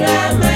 onyame